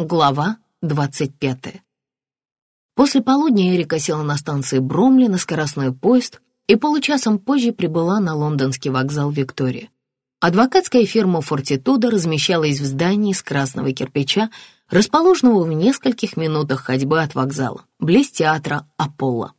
Глава 25. После полудня Эрика села на станции Бромли на скоростной поезд и получасом позже прибыла на лондонский вокзал Виктория. Адвокатская фирма «Фортитуда» размещалась в здании из красного кирпича, расположенного в нескольких минутах ходьбы от вокзала, близ театра «Аполло».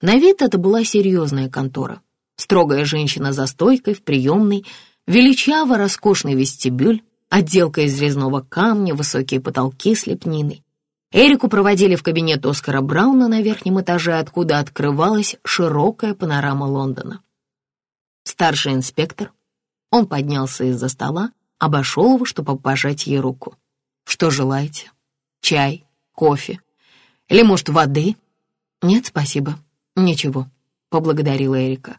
На вид это была серьезная контора. Строгая женщина за стойкой в приемной, величаво роскошный вестибюль, отделка из резного камня, высокие потолки с лепниной. Эрику проводили в кабинет Оскара Брауна на верхнем этаже, откуда открывалась широкая панорама Лондона. Старший инспектор, он поднялся из-за стола, обошел его, чтобы пожать ей руку. «Что желаете? Чай? Кофе? Или, может, воды?» «Нет, спасибо. Ничего», — поблагодарила Эрика.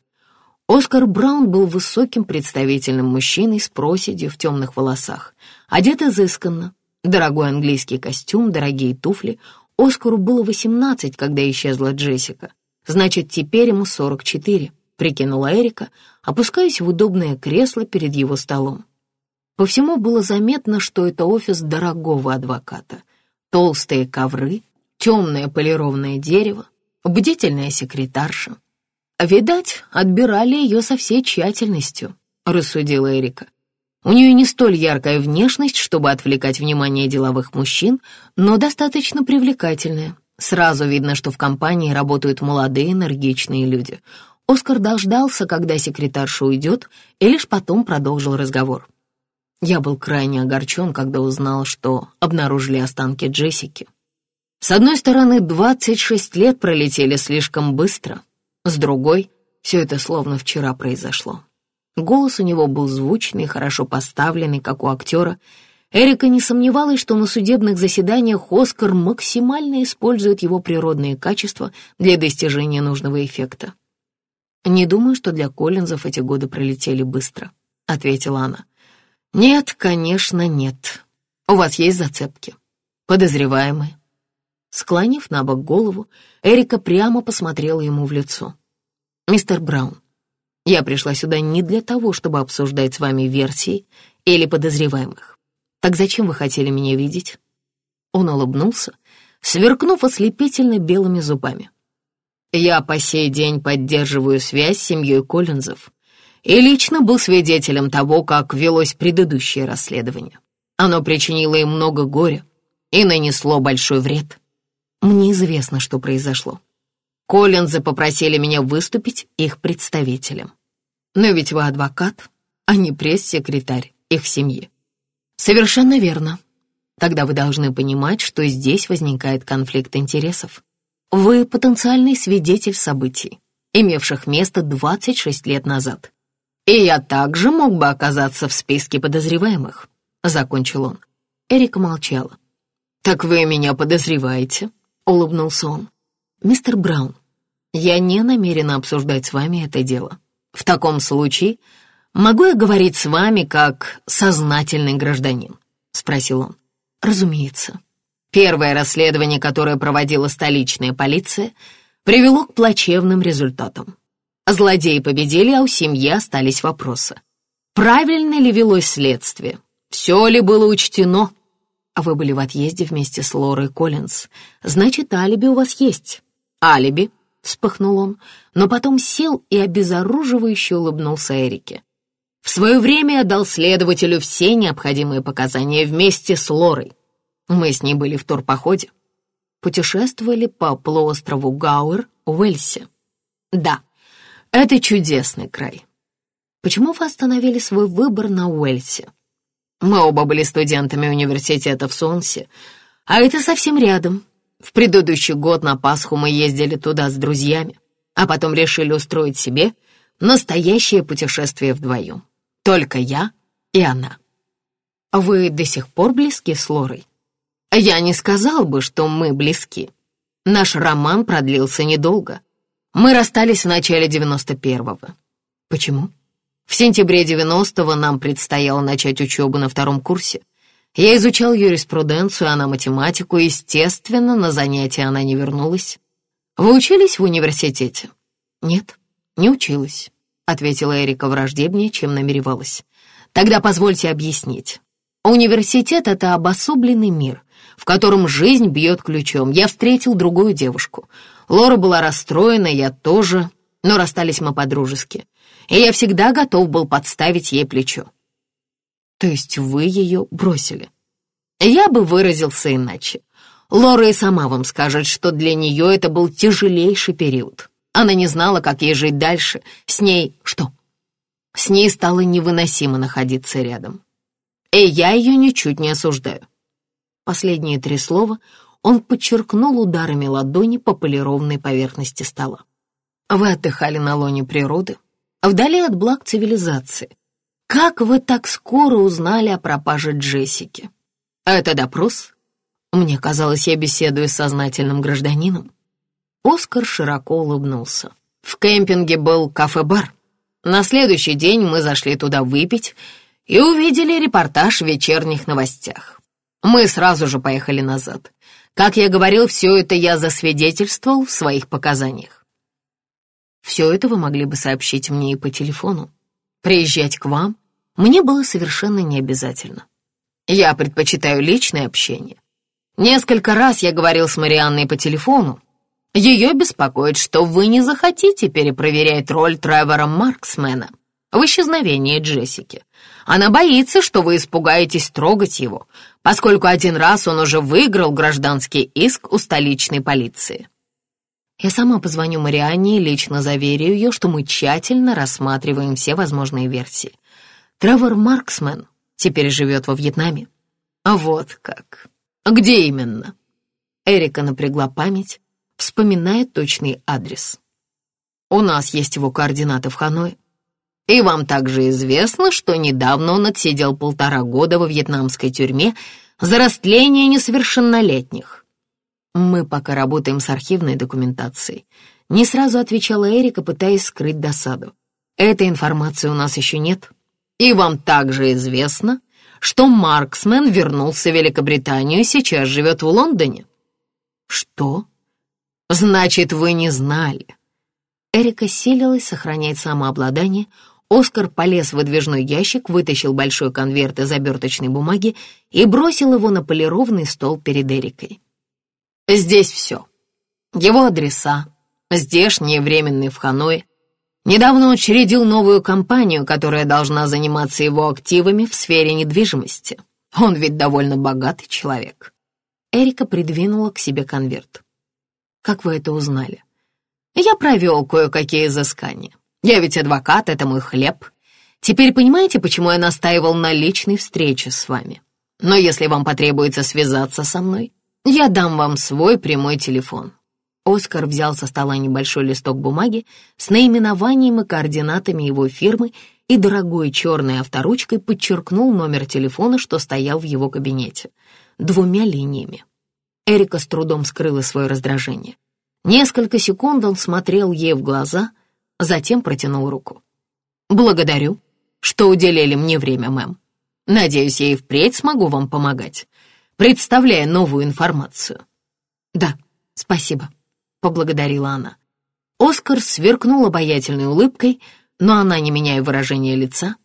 Оскар Браун был высоким представительным мужчиной с проседью в темных волосах, одет изысканно, дорогой английский костюм, дорогие туфли. Оскару было 18, когда исчезла Джессика. Значит, теперь ему 44, прикинула Эрика, опускаясь в удобное кресло перед его столом. По всему было заметно, что это офис дорогого адвоката. Толстые ковры, темное полированное дерево, бдительная секретарша, «Видать, отбирали ее со всей тщательностью», — рассудила Эрика. «У нее не столь яркая внешность, чтобы отвлекать внимание деловых мужчин, но достаточно привлекательная. Сразу видно, что в компании работают молодые, энергичные люди. Оскар дождался, когда секретарша уйдет, и лишь потом продолжил разговор. Я был крайне огорчен, когда узнал, что обнаружили останки Джессики. С одной стороны, 26 лет пролетели слишком быстро, с другой, все это словно вчера произошло. Голос у него был звучный, хорошо поставленный, как у актера. Эрика не сомневалась, что на судебных заседаниях Оскар максимально использует его природные качества для достижения нужного эффекта. «Не думаю, что для Коллинзов эти годы пролетели быстро», — ответила она. «Нет, конечно, нет. У вас есть зацепки. Подозреваемые, Склонив на бок голову, Эрика прямо посмотрела ему в лицо. «Мистер Браун, я пришла сюда не для того, чтобы обсуждать с вами версии или подозреваемых. Так зачем вы хотели меня видеть?» Он улыбнулся, сверкнув ослепительно белыми зубами. «Я по сей день поддерживаю связь с семьей Коллинзов и лично был свидетелем того, как велось предыдущее расследование. Оно причинило им много горя и нанесло большой вред». Мне известно, что произошло. Коллинзы попросили меня выступить их представителем. Но ведь вы адвокат, а не пресс-секретарь их семьи. Совершенно верно. Тогда вы должны понимать, что здесь возникает конфликт интересов. Вы потенциальный свидетель событий, имевших место 26 лет назад. И я также мог бы оказаться в списке подозреваемых, закончил он. Эрика молчала. «Так вы меня подозреваете?» — улыбнулся он. «Мистер Браун, я не намерена обсуждать с вами это дело. В таком случае могу я говорить с вами как сознательный гражданин?» — спросил он. «Разумеется. Первое расследование, которое проводила столичная полиция, привело к плачевным результатам. Злодеи победили, а у семьи остались вопросы. Правильно ли велось следствие? Все ли было учтено?» А вы были в отъезде вместе с Лорой Коллинз. Значит, алиби у вас есть. Алиби, вспыхнул он, но потом сел и обезоруживающе улыбнулся Эрике. В свое время я дал следователю все необходимые показания вместе с Лорой. Мы с ней были в турпоходе. Путешествовали по полуострову Гауэр в Уэльсе. Да, это чудесный край. Почему вы остановили свой выбор на Уэльсе? Мы оба были студентами университета в Сонсе, а это совсем рядом. В предыдущий год на Пасху мы ездили туда с друзьями, а потом решили устроить себе настоящее путешествие вдвоем. Только я и она. Вы до сих пор близки с Лорой? Я не сказал бы, что мы близки. Наш роман продлился недолго. Мы расстались в начале девяносто первого. Почему? В сентябре 90-го нам предстояло начать учебу на втором курсе. Я изучал юриспруденцию, она математику, естественно, на занятия она не вернулась. Вы учились в университете? Нет, не училась, ответила Эрика враждебнее, чем намеревалась. Тогда позвольте объяснить. Университет — это обособленный мир, в котором жизнь бьет ключом. Я встретил другую девушку. Лора была расстроена, я тоже, но расстались мы по-дружески. И я всегда готов был подставить ей плечо. То есть вы ее бросили? Я бы выразился иначе. Лора и сама вам скажет, что для нее это был тяжелейший период. Она не знала, как ей жить дальше. С ней что? С ней стало невыносимо находиться рядом. И я ее ничуть не осуждаю. Последние три слова он подчеркнул ударами ладони по полированной поверхности стола. Вы отдыхали на лоне природы, вдали от благ цивилизации. Как вы так скоро узнали о пропаже Джессики? Это допрос? Мне казалось, я беседую с сознательным гражданином. Оскар широко улыбнулся. В кемпинге был кафе-бар. На следующий день мы зашли туда выпить и увидели репортаж в вечерних новостях. Мы сразу же поехали назад. Как я говорил, все это я засвидетельствовал в своих показаниях. Все это вы могли бы сообщить мне и по телефону. Приезжать к вам мне было совершенно не обязательно. Я предпочитаю личное общение. Несколько раз я говорил с Марианной по телефону, ее беспокоит, что вы не захотите перепроверять роль Тревора Марксмена в исчезновении Джессики. Она боится, что вы испугаетесь трогать его, поскольку один раз он уже выиграл гражданский иск у столичной полиции. Я сама позвоню Марианне и лично заверю ее, что мы тщательно рассматриваем все возможные версии. Тревор Марксмен теперь живет во Вьетнаме. А вот как. Где именно? Эрика напрягла память, вспоминает точный адрес. У нас есть его координаты в Ханое. И вам также известно, что недавно он отсидел полтора года во вьетнамской тюрьме за растление несовершеннолетних. Мы пока работаем с архивной документацией. Не сразу отвечала Эрика, пытаясь скрыть досаду. Этой информации у нас еще нет. И вам также известно, что Марксмен вернулся в Великобританию и сейчас живет в Лондоне. Что? «Значит, вы не знали». Эрика силилась сохранять самообладание. Оскар полез в выдвижной ящик, вытащил большой конверт из оберточной бумаги и бросил его на полированный стол перед Эрикой. «Здесь все. Его адреса, здешние временные в Ханое. Недавно учредил новую компанию, которая должна заниматься его активами в сфере недвижимости. Он ведь довольно богатый человек». Эрика придвинула к себе конверт. Как вы это узнали? Я провел кое-какие изыскания. Я ведь адвокат, это мой хлеб. Теперь понимаете, почему я настаивал на личной встрече с вами? Но если вам потребуется связаться со мной, я дам вам свой прямой телефон». Оскар взял со стола небольшой листок бумаги с наименованием и координатами его фирмы и дорогой черной авторучкой подчеркнул номер телефона, что стоял в его кабинете, двумя линиями. Эрика с трудом скрыла свое раздражение. Несколько секунд он смотрел ей в глаза, затем протянул руку. «Благодарю, что уделили мне время, мэм. Надеюсь, я и впредь смогу вам помогать, представляя новую информацию». «Да, спасибо», — поблагодарила она. Оскар сверкнул обаятельной улыбкой, но она, не меняя выражения лица,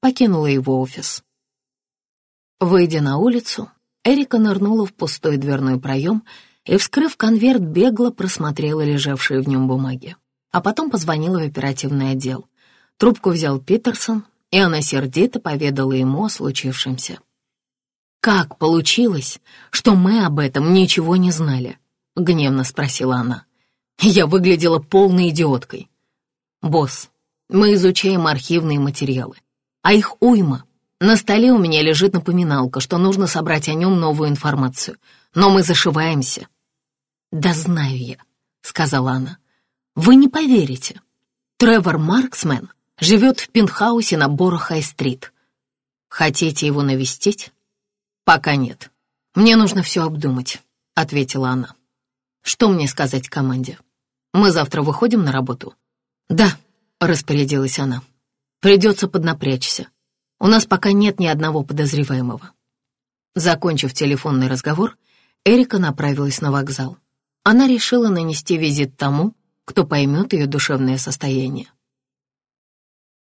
покинула его офис. Выйдя на улицу, Эрика нырнула в пустой дверной проем и, вскрыв конверт, бегло просмотрела лежавшие в нем бумаги. А потом позвонила в оперативный отдел. Трубку взял Питерсон, и она сердито поведала ему о случившемся. «Как получилось, что мы об этом ничего не знали?» — гневно спросила она. Я выглядела полной идиоткой. «Босс, мы изучаем архивные материалы, а их уйма. На столе у меня лежит напоминалка, что нужно собрать о нем новую информацию. Но мы зашиваемся. «Да знаю я», — сказала она. «Вы не поверите. Тревор Марксмен живет в пентхаусе на Борохай-стрит. Хотите его навестить?» «Пока нет. Мне нужно все обдумать», — ответила она. «Что мне сказать команде? Мы завтра выходим на работу?» «Да», — распорядилась она. «Придется поднапрячься. У нас пока нет ни одного подозреваемого». Закончив телефонный разговор, Эрика направилась на вокзал. Она решила нанести визит тому, кто поймет ее душевное состояние.